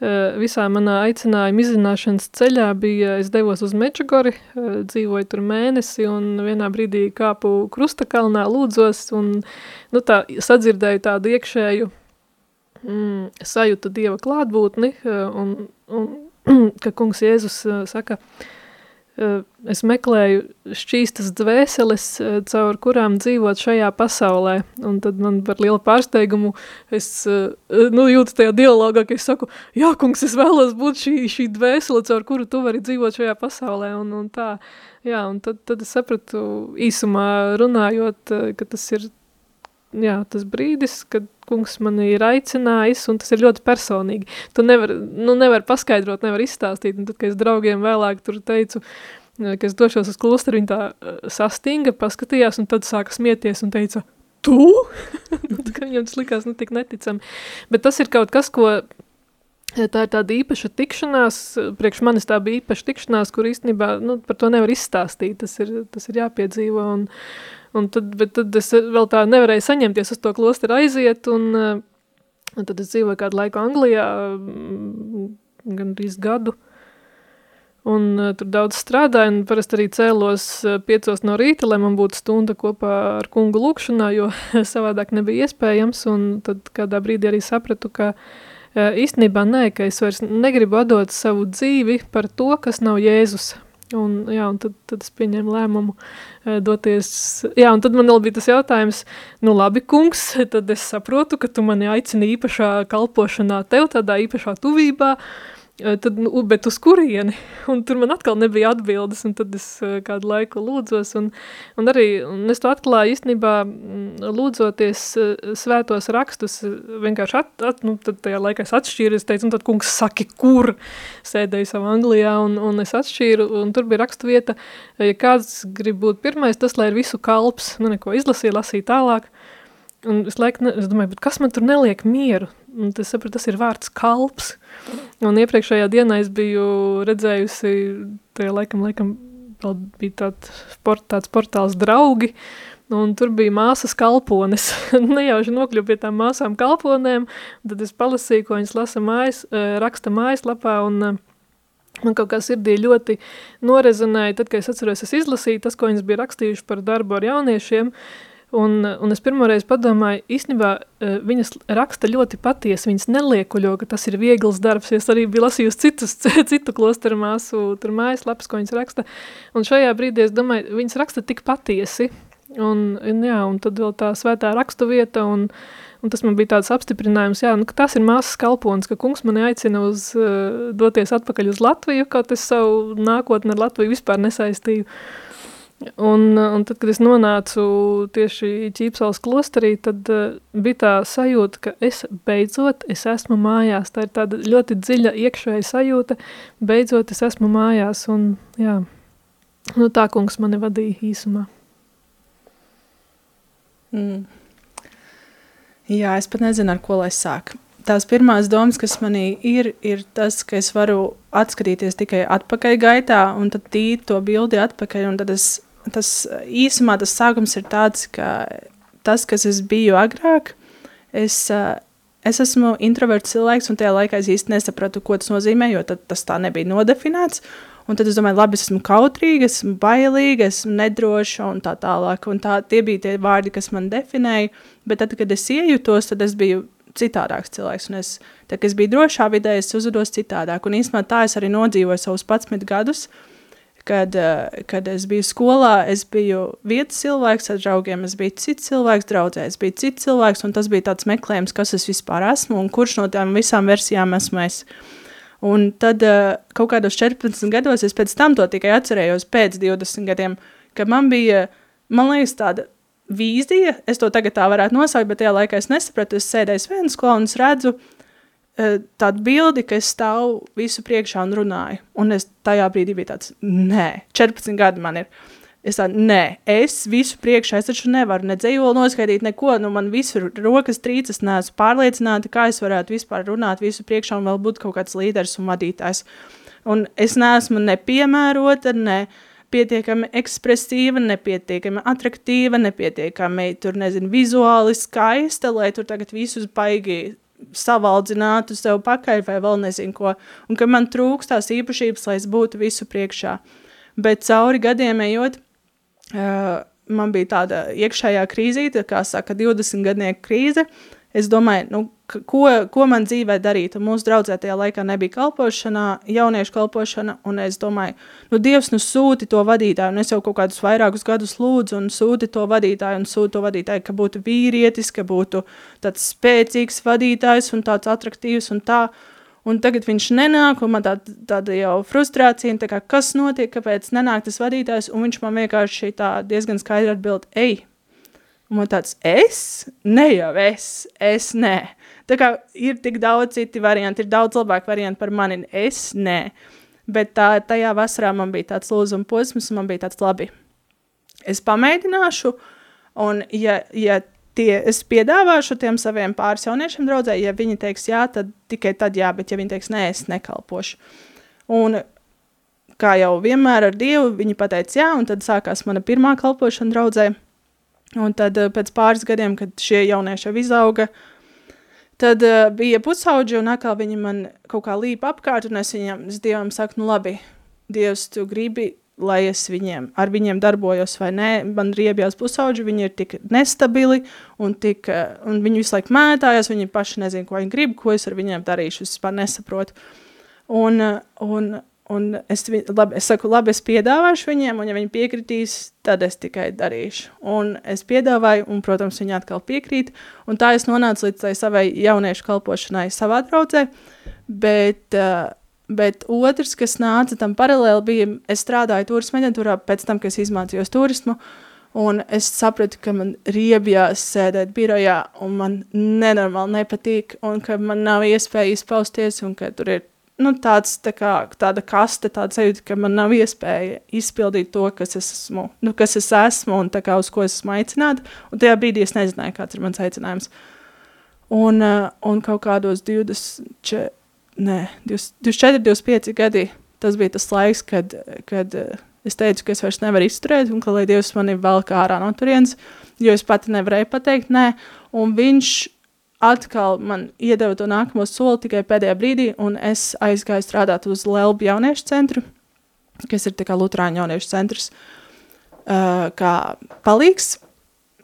eh, visā manā aicinājuma izzināšanas ceļā bija, es devos uz Mečagori, eh, dzīvoju tur mēnesi un vienā brīdī kāpu Krustakalnā lūdzos un nu, tā, sadzirdēju tādu iekšēju mm, sajūtu Dieva klātbūtni eh, un, un ka kungs Jēzus eh, saka, eh, es meklēju šķīstas dvēseles, caur kurām dzīvot šajā pasaulē. Un tad man par lielu pārsteigumu es nu, jūtu tajā dialogā, ka es saku, jā, kungs, es vēlos būt šī, šī dvēsele, caur kuru tu vari dzīvot šajā pasaulē. Un, un tā, jā, un tad, tad es sapratu īsumā runājot, ka tas ir jā, tas brīdis, kad kungs mani ir aicinājis, un tas ir ļoti personīgi. Tu nevar, nu, nevar paskaidrot, nevar izstāstīt. Un tad, kad es draugiem vēlāk tur teicu, eh, ka es došos uz klosteru, viņi tā eh, sastinga, paskatījās, un tad sāka smieties un teica, tu? Nu, viņam tas likās nu tik neticami. Bet tas ir kaut kas, ko Ja Tā ir tāda īpaša tikšanās, priekš manis tā bija īpaša tikšanās, kur īstenībā nu, par to nevar izstāstīt. Tas ir, tas ir jāpiedzīvo. Un, un tad, bet tad es vēl tā nevarēju saņemties uz to klosteru aiziet. Un, eh, un tad es dzīvoju kādu laiku Anglijā, mm, gan drīz gadu. Un uh, tur daudz strādāju, un parasti arī cēlos uh, piecos no rīta, lai man būtu stunda kopā ar kungu lūkšanā, jo savādāk nebija iespējams. Un tad kādā brīdī arī sapratu, ka īstenībā nē, ka es vairs negribu atdot savu dzīvi par to, kas nav Jēzus. Un, jā, un tad, tad es pieņēmu lēmumu uh, doties. Jā, un tad man vēl bija tas jautājums, nu labi, kungs, tad es saprotu, ka tu mani aicini īpašā kalpošanā tev, tādā īpašā tuvībā, uh, Tad, nu, bet uz kurieni? Un tur man atkal nebija atbildes, un tad es kādu laiku lūdzos, un, un arī un es to atklāju īstenībā lūdzoties svētos rakstus, vienkārši at, at, nu, tad tajā laikā es atšķīru, es teicu, un tad kungs saki, kur? Sēdēju savā Anglijā, un, un es atšķīru, un tur bija rakstu vieta, ja kāds grib būt pirmais, tas, lai ir visu kalps, nu neko izlasīja, lasīja tālāk, un es laiku, es domāju, kas man tur neliek mieru? Un tas, sapratu, tas ir vārds kalps, Un iepriekšējā dienā es biju redzējusi, tajā laikam, laikam vēl bija tād sport, tāds portāls draugi, un tur bija māsas kalpones. Nejauši nokļuvu pie tām māsām kalponēm, tad es palasīju, ko viņas lasa mājas, raksta mājaslapā, un man kaut kā sirdī ļoti norezonēja, tad, kad es atceros, es izlasīju tas, ko viņas bija rakstījuši par darbu ar jauniešiem, uh, Un, un es pirmoreiz padomāju, īstenībā eh, viņas raksta ļoti patiesi, viņas neliekuļo, ka tas ir viegls darbs. Es arī biju lasījusi citus, citu klosteru māsu, tur mājaslapas, ko viņas raksta. Un šajā brīdī es domāju, viņas raksta tik patiesi. Un, un, jā, un tad vēl tā svētā rakstu vieta, un, un tas man bija tāds apstiprinājums, jā, nu, ka tas ir māsas kalpons, ka kungs mani aicina uz uh, doties atpakaļ uz Latviju, kaut es savu nākotni ar Latviju vispār nesaistīju. Uh, Un, un tad, kad es nonācu tieši ķīpsals klosterī, tad uh, bija tā sajūta, ka es beidzot es esmu mājās. Tā ir tāda ļoti dziļa iekšēja sajūta, beidzot es esmu mājās. Un, jā, nu, tā kungs mani vadīja īsumā. Mm. Jā, es pat nezinu, ar ko lai sāku. Tās pirmās domas, kas manī ir, ir tas, ka es varu atskatīties tikai atpakaļ gaitā un tad tīt to bildi atpakaļ, un tad es tas īsumā tas sākums ir tāds, ka tas, kas es biju agrāk, es, es esmu introverts cilvēks, un tajā laikā es īsti nesapratu, ko tas nozīmē, jo tad, tas tā nebija nodefinēts. Un tad es domāju, labi, es esmu kautrīga, esmu bailīga, esmu nedroša un tā tālāk. Un tā, tie bija tie vārdi, kas man definēja. Bet tad, kad es iejutos, tad es biju citādāks cilvēks. Un es, tad, kad es biju drošā vidē, es uzvedos citādāk. Un īstenībā tā es arī nodzīvoju savus 11 gadus. Uh, Kad, eh, kad es biju skolā, es biju vietas cilvēks ar draugiem, es biju cits cilvēks draudzē, es biju cits cilvēks, un tas bija tāds meklējums, kas es vispār esmu un kurš no tām visām versijām esmu es. Un tad eh, kaut kādos 14 gados es pēc tam to tikai atcerējos pēc 20 gadiem, ka man bija, man liekas, tāda vīzija, es to tagad tā varētu nosaukt, bet tajā laikā es nesapratu, es sēdēju viens skolā un es redzu, tādu bildi, ka es stāvu visu priekšā un runāju. Un es tajā brīdī biju tāds, nē, 14 gadi man ir. Es tādu, nē, es visu priekšā, es taču nevaru ne dzējoli noskaidīt neko, nu man visur rokas trīcas, neesmu pārliecināta, kā es varētu vispār runāt visu priekšā un vēl būt kaut kāds līderis un vadītājs. Un es neesmu nepiemērota, ne pietiekami ekspresīva, nepietiekami atraktīva, nepietiekami, tur nezinu, vizuāli skaista, lai tur tagad visus baigi savaldzinātu sev pakaļ vai vēl nezinu ko, un ka man trūkst tās īpašības, lai es būtu visu priekšā. Bet cauri gadiem ejot, uh, man bija tāda iekšējā krīzīte, kā saka, 20 gadnieku krīze, es domāju, nu, ko, ko man dzīvē darīt. Un mūsu draudzē tajā laikā nebija kalpošanā, jauniešu kalpošana, un es domāju, nu, Dievs nu sūti to vadītāju, un es jau kaut kādus vairākus gadus lūdzu, un sūti to vadītāju, un sūti to vadītāju, ka būtu vīrietis, ka būtu tāds spēcīgs vadītājs un tāds atraktīvs un tā, un tagad viņš nenāk, un man tā, tāda jau frustrācija, tā kā, kas notiek, kāpēc nenāk tas vadītājs, un viņš man vienkārši tā diezgan skaidri atbild, ej, Un man tāds, es? Ne jau es, es nē. Tā kā ir tik daudz citi varianti, ir daudz labāk varianti par mani, es nē. Bet tā, tajā vasarā man bija tāds lūzuma posms, un man bija tāds labi. Es pamēģināšu, un ja, ja tie, es piedāvāšu tiem saviem pāris jauniešiem draudzē, ja viņi teiks jā, tad tikai tad jā, bet ja viņi teiks nē, es nekalpošu. Un kā jau vienmēr ar Dievu, viņi pateica jā, un tad sākās mana pirmā kalpošana draudzē. Un tad eh, pēc pāris gadiem, kad šie jaunieši jau izauga, tad uh, bija pusauģi un atkal viņi man kaut kā līpa apkārt, un es viņam, es Dievam saku, nu labi, Dievs, tu gribi, lai es viņiem, ar viņiem darbojos vai nē, man riebjās pusauģi, viņi ir tik nestabili un, tik, eh, un viņi visu laiku mētājās, viņi paši nezin, ko viņi grib, ko es ar viņiem darīšu, es vispār nesaprotu. Un, eh, un, un es, labi, es saku, labi, es piedāvāšu viņiem, un ja viņi piekritīs, tad es tikai darīšu. Un es piedāvāju, un, protams, viņi atkal piekrīt, un tā es nonācu līdz tai savai jauniešu kalpošanai savā draudzē, bet, uh, bet otrs, kas nāca tam paralēli, bija, es strādāju turisma aģentūrā pēc tam, kad es izmācījos turismu, un es sapratu, ka man riebjās sēdēt birojā, un man nenormāli nepatīk, un ka man nav iespēja izpausties, un ka tur ir nu, tāds, tā kā, tāda kaste, tāda sajūta, ka man nav iespēja izpildīt to, kas es esmu, nu, kas es esmu un kā uz ko es esmu aicināta. Un tajā brīdī es nezināju, kāds ir mans aicinājums. Un, uh, un kaut kādos 20, ne, 20, 24, 25 gadi, tas bija tas laiks, kad, kad uh, es teicu, ka es vairs nevaru izturēt un ka lai Dievs mani vēl kā ārā no turienes, jo es pati nevarēju pateikt nē. Un viņš atkal man iedeva to nākamo soli tikai pēdējā brīdī, un es aizgāju strādāt uz Lelbu jauniešu centru, kas ir tā kā Lutrāņu jauniešu centrs, uh, kā palīgs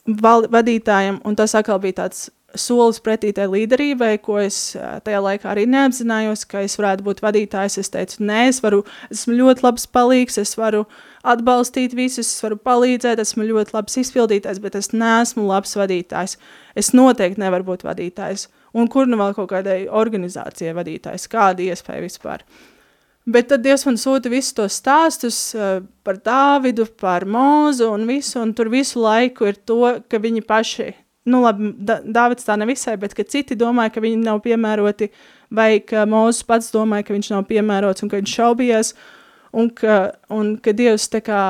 vadītājam, un tas atkal bija tāds solis pretī tai līderībai, ko es tajā laikā arī neapzinājos, ka es varētu būt vadītājs. Es teicu, nē, es varu, esmu ļoti labs palīgs, es varu atbalstīt visus, es varu palīdzēt, esmu ļoti labs izpildītājs, bet es neesmu labs vadītājs. Es noteikti nevaru būt vadītājs. Un kur nu vēl kaut kādai organizācijai vadītājs, kāda iespēja vispār. Bet tad Dievs man sūta visus tos stāstus par Dāvidu, par Mūzu un visu, un tur visu laiku ir to, ka viņi paši, nu labi, da, Dāvids tā nevisai, bet ka citi domāja, ka viņi nav piemēroti, vai ka Mūzes pats domāja, ka viņš nav piemērots un ka viņš šaubījās, un ka, un ka Dievs tā kā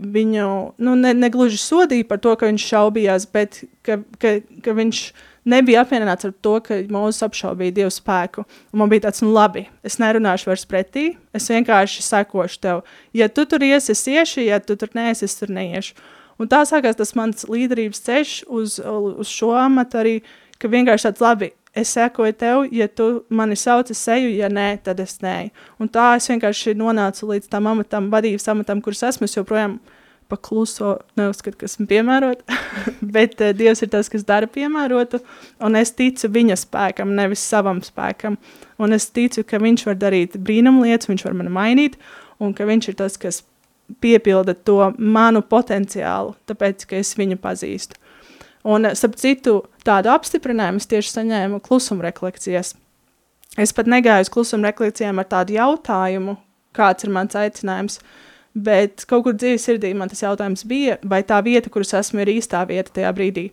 viņu, nu ne, negluži sodīja par to, ka viņš šaubījās, bet ka, ka, ka viņš nebija apmierināts ar to, ka Mūzes apšaubīja Dievu spēku. Un man bija tāds, nu labi, es nerunāšu vairs pretī, es vienkārši sekošu tev. Ja tu tur iesi, es iešu, ja tu tur neesi, es tur neiešu. Un tā sākās tas mans līderības ceļš uz, uz šo amatu arī, ka vienkārši tāds labi, es sekoju tev, ja tu mani sauc, es eju, ja nē, tad es nē. Un tā es vienkārši nonācu līdz tam amatam, vadības amatam, kurš esmu, es joprojām pakluso, neuzskatu, ka esmu piemērota, bet uh, Dievs ir tas, kas dara piemērotu, un es ticu viņa spēkam, nevis savam spēkam. Un es ticu, ka viņš var darīt brīnumlietas, viņš var mani mainīt, un ka viņš ir tas, kas piepilda to manu potenciālu, tāpēc, ka es viņu pazīstu. Un, starp citu, tādu apstiprinājumu es tieši saņēmu klusuma rekolekcijas. Es pat negāju uz klusuma rekolekcijām ar tādu jautājumu, kāds ir mans aicinājums, bet kaut kur dzīves sirdī man tas jautājums bija, vai tā vieta, kuras esmu, ir īstā vieta tajā brīdī.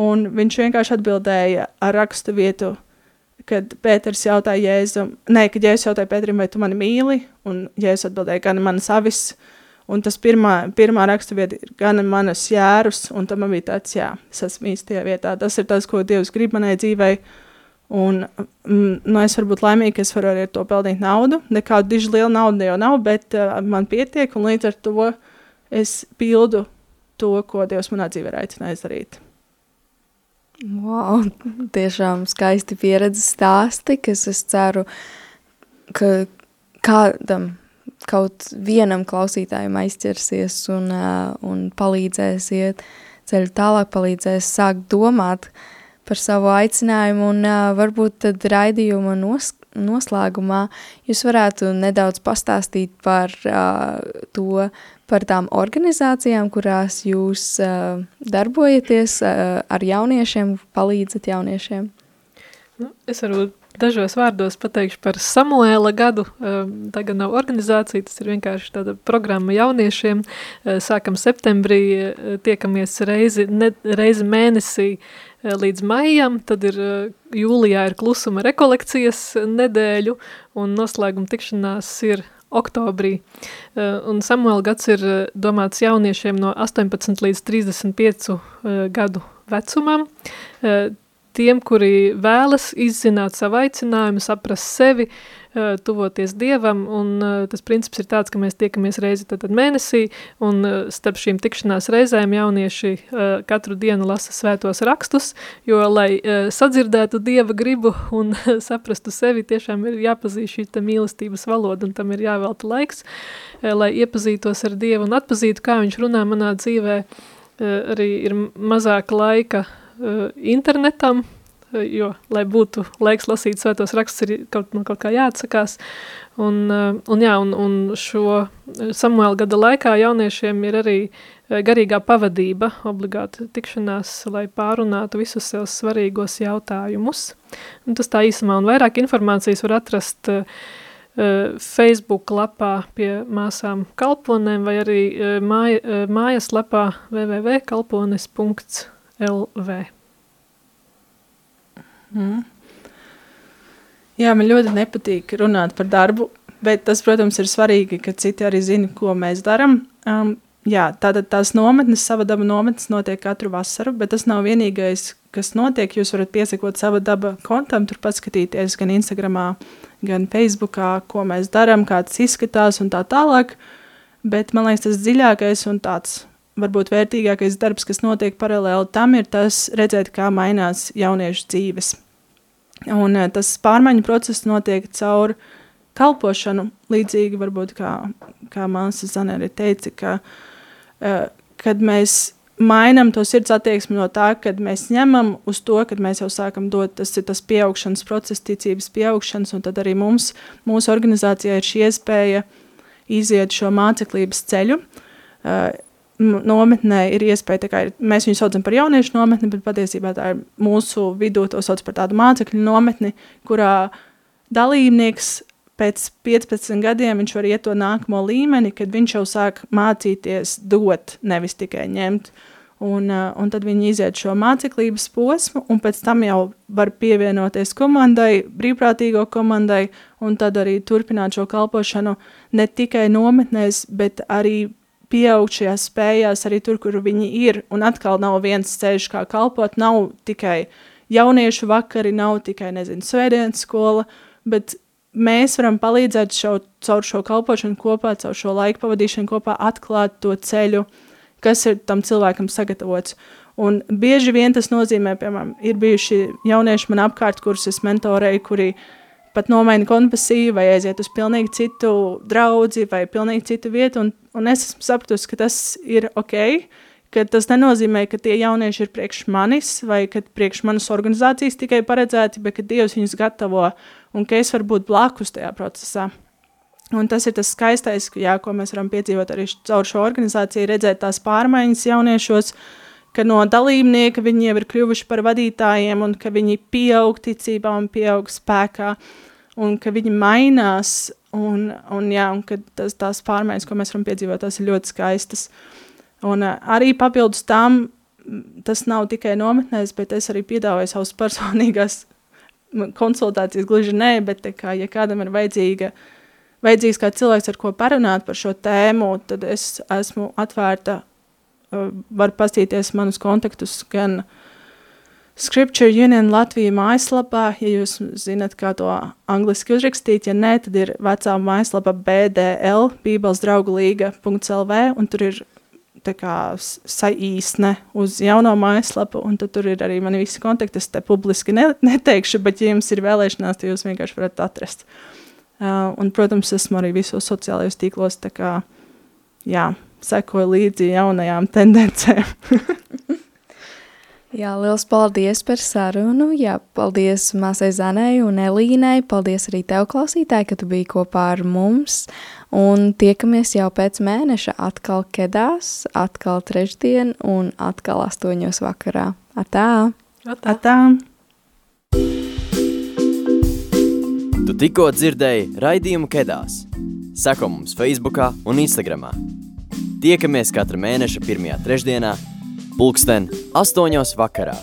Un viņš vienkārši atbildēja ar rakstu vietu, kad Pēters jautāja Jēzum, nē, kad Jēzus jautāja Pēterim, vai tu mani mīli, un Jēzus atbildēja, gan manas avis, un tas pirmā, pirmā rakstu vieta ir gan manas jērus, un tam man bija tāds, jā, es esmu īstajā vietā. Tas ir tas, ko Dievs grib manai dzīvei, un mm, nu, es varu būt laimīga, es varu arī ar to pelnīt naudu. Nekādu diži lielu naudu jau nav, bet uh, man pietiek, un līdz ar to es pildu to, ko Dievs manā dzīvē ir aicinājis darīt. Wow, tiešām skaisti pieredzes stāsti, kas es ceru, ka kādam, kaut vienam klausītājam aizķersies un, uh, un palīdzēs iet ceļu tālāk, palīdzēs sākt domāt par savu aicinājumu un uh, varbūt tad raidījuma nos, noslēgumā jūs varētu nedaudz pastāstīt par uh, to, par tām organizācijām, kurās jūs uh, darbojaties uh, ar jauniešiem, palīdzat jauniešiem. Nu, es varbūt dažos vārdos pateikšu par Samuēla gadu. Um, Tā gan nav organizācija, tas ir vienkārši tāda programma jauniešiem. Uh, Sākam septembrī, uh, tiekamies reizi, ne, reizi mēnesī līdz maijam, tad ir jūlijā ir klusuma rekolekcijas nedēļu un noslēguma tikšanās ir oktobrī. Un Samuēla gads ir domāts jauniešiem no 18 līdz 35 uh, gadu vecumam. Tiem, kuri vēlas izzināt savu aicinājumu, saprast sevi, uh, tuvoties Dievam, un uh, tas princips ir tāds, ka mēs tiekamies reizi tad, mēnesī, un uh, starp šīm tikšanās reizēm jaunieši katru dienu lasa svētos rakstus, jo, lai sadzirdētu Dieva gribu un saprastu sevi, tiešām ir jāpazīst šī mīlestības valoda, un tam ir jāvelta laiks, lai iepazītos ar Dievu un atpazītu, kā viņš runā manā dzīvē, arī ir mazāk laika uh, internetam, jo, lai būtu laiks lasīt svētos rakstus, ir kaut, man kaut kā jāatsakās. Un, un, jā, un, un šo Samuela gada laikā jauniešiem ir arī garīgā pavadība, obligāti tikšanās, lai pārunātu visus sev svarīgos jautājumus. Un tas tā īsumā, un vairāk informācijas var atrast uh, Facebook lapā pie māsām kalponēm vai arī māja, mājas lapā www.kalpones.lv. Mm. Jā, man ļoti nepatīk runāt par darbu, bet tas, protams, ir svarīgi, ka citi arī zina, ko mēs darām. Um, jā, tātad tās nometnes, sava daba nometnes notiek katru vasaru, bet tas nav vienīgais, kas notiek. Jūs varat piesakot sava daba kontam, tur paskatīties gan Instagramā, gan Facebookā, ko mēs darām, kā tas izskatās un tā tālāk. Bet man liekas, tas dziļākais un tāds varbūt vērtīgākais darbs, kas notiek paralēli tam, ir tas redzēt, kā mainās jauniešu dzīves. Un eh, tas pārmaiņu process notiek caur kalpošanu, līdzīgi varbūt kā, kā māsa Zanēri teica, ka, uh, kad mēs mainām to sirds attieksmi no tā, kad mēs ņemam uz to, kad mēs jau sākam dot, tas ir tas pieaugšanas process, ticības pieaugšanas, un tad arī mums, mūsu organizācijā ir šī iespēja iziet šo māceklības ceļu. Uh, nometnē ir iespēja, kā ir, mēs viņu saucam par jauniešu nometni, bet patiesībā tā ir mūsu vidū to sauc par tādu mācekļu nometni, kurā dalībnieks pēc 15 gadiem viņš var iet to nākamo līmeni, kad viņš jau sāk mācīties dot, nevis tikai ņemt. Un, uh, un tad viņi iziet šo māceklības posmu, un pēc tam jau var pievienoties komandai, brīvprātīgo komandai, un tad arī turpināt šo kalpošanu ne tikai nometnēs, bet arī pieaugt šajās spējās arī tur, kur viņi ir. Un atkal nav viens ceļš, kā kalpot. Nav tikai jauniešu vakari, nav tikai, nezinu, svētdienas skola, bet mēs varam palīdzēt šo, caur šo kalpošanu kopā, caur šo laiku pavadīšanu kopā, atklāt to ceļu, kas ir tam cilvēkam sagatavots. Un bieži vien tas nozīmē, piemēram, ir bijuši jaunieši man apkārt, kurus es mentorēju, kuri pat nomaina konfesiju vai aiziet uz pilnīgi citu draudzi vai pilnīgi citu vietu, un, un es esmu sapratusi, ka tas ir ok, ka tas nenozīmē, ka tie jaunieši ir priekš manis vai ka priekš manas organizācijas tikai paredzēti, bet ka Dievs viņus gatavo un ka es varu būt blakus tajā procesā. Un tas ir tas skaistais, jā, ko mēs varam piedzīvot arī caur šo organizāciju, redzēt tās pārmaiņas jauniešos, ka no dalībnieka viņi jau ir kļuvuši par vadītājiem un ka viņi pieaug ticībā un pieaug spēkā un ka viņi mainās un, un, jā, un ka tas, tās pārmaiņas, ko mēs varam piedzīvot, tas ir ļoti skaistas. Un arī papildus tam, tas nav tikai nometnēs, bet es arī piedāvāju savus personīgās konsultācijas, gluži nē, bet kā, ja kādam ir vajadzīga vajadzīgs kā cilvēks, ar ko parunāt par šo tēmu, tad es esmu atvērta, var pastīties manus kontaktus gan Scripture Union Latvija mājaslapā, ja jūs zinat, kā to angliski uzrakstīt, ja nē, tad ir vecā mājaslapa BDL, bībeles draugu līga.lv, un tur ir tā kā saīsne uz jauno mājaslapu, un tad tur ir arī mani visi kontakti, es te publiski ne, neteikšu, bet ja jums ir vēlēšanās, tad jūs vienkārši varat atrast. Uh, un, protams, esmu arī visos sociālajos tīklos, tā kā jā, sekoju līdzi jaunajām tendencēm. Jā, liels paldies par sarunu. Jā, paldies Māsai Zanai un Elīnai. Paldies arī tev, klausītāji, ka tu biji kopā ar mums. Un tiekamies jau pēc mēneša atkal kedās, atkal trešdien un atkal astoņos vakarā. Atā! Atā! Atā. Tu tikko dzirdēji raidījumu Kedās. Seko mums Facebook un Instagram. Tiekamies katra mēneša pirmajā trešdienā, pulksten astoņos vakarā.